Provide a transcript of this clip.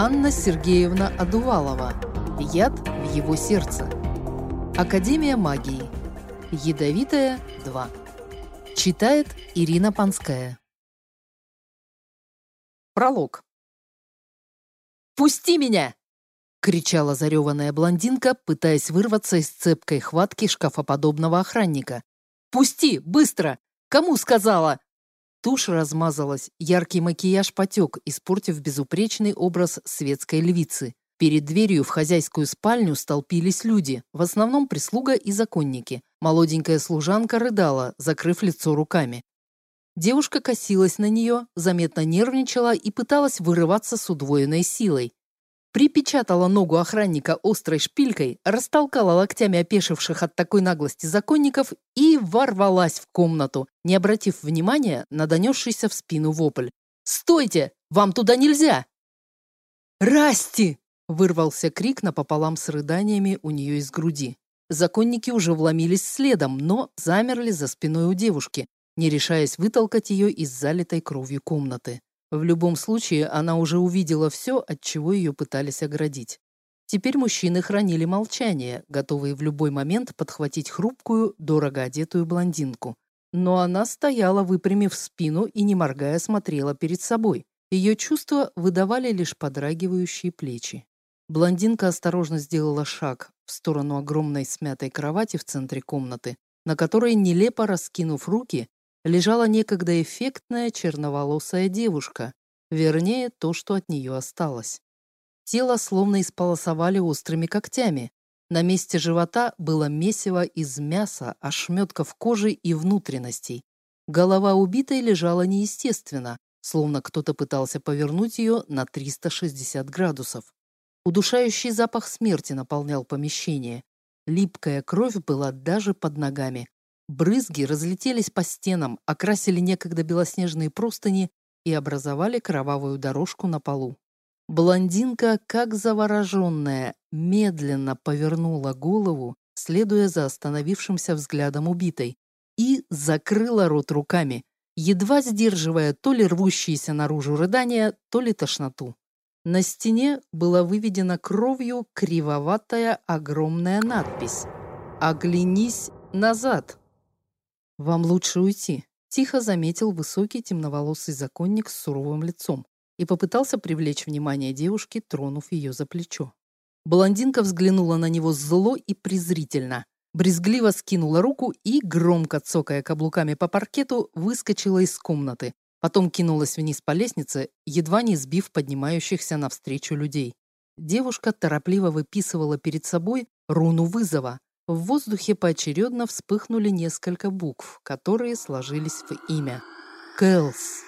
Анна Сергеевна Адувалова. Яд в его сердце. Академия магии. Ядовитая 2. Читает Ирина Панская. Пролог. «Пусти меня!» — кричала зареванная блондинка, пытаясь вырваться из цепкой хватки шкафоподобного охранника. «Пусти! Быстро! Кому сказала?» Тушь размазалась, яркий макияж потек, испортив безупречный образ светской львицы. Перед дверью в хозяйскую спальню столпились люди, в основном прислуга и законники. Молоденькая служанка рыдала, закрыв лицо руками. Девушка косилась на нее, заметно нервничала и пыталась вырываться с удвоенной силой припечатала ногу охранника острой шпилькой, растолкала локтями опешивших от такой наглости законников и ворвалась в комнату, не обратив внимания на донесшийся в спину вопль. «Стойте! Вам туда нельзя!» «Расти!» — вырвался крик напополам с рыданиями у нее из груди. Законники уже вломились следом, но замерли за спиной у девушки, не решаясь вытолкать ее из залитой кровью комнаты. В любом случае, она уже увидела все, от чего ее пытались оградить. Теперь мужчины хранили молчание, готовые в любой момент подхватить хрупкую, дорого одетую блондинку. Но она стояла, выпрямив спину и, не моргая, смотрела перед собой. Ее чувства выдавали лишь подрагивающие плечи. Блондинка осторожно сделала шаг в сторону огромной смятой кровати в центре комнаты, на которой, нелепо раскинув руки, лежала некогда эффектная черноволосая девушка, вернее, то, что от нее осталось. Тело словно исполосовали острыми когтями. На месте живота было месиво из мяса, ошметков кожи и внутренностей. Голова убитой лежала неестественно, словно кто-то пытался повернуть ее на 360 градусов. Удушающий запах смерти наполнял помещение. Липкая кровь была даже под ногами, Брызги разлетелись по стенам, окрасили некогда белоснежные простыни и образовали кровавую дорожку на полу. Блондинка, как завороженная, медленно повернула голову, следуя за остановившимся взглядом убитой, и закрыла рот руками, едва сдерживая то ли рвущиеся наружу рыдания, то ли тошноту. На стене была выведена кровью кривоватая огромная надпись «Оглянись назад». «Вам лучше уйти», — тихо заметил высокий темноволосый законник с суровым лицом и попытался привлечь внимание девушки, тронув ее за плечо. Блондинка взглянула на него зло и презрительно, брезгливо скинула руку и, громко цокая каблуками по паркету, выскочила из комнаты, потом кинулась вниз по лестнице, едва не сбив поднимающихся навстречу людей. Девушка торопливо выписывала перед собой руну вызова, в воздухе поочередно вспыхнули несколько букв, которые сложились в имя. Кэлс.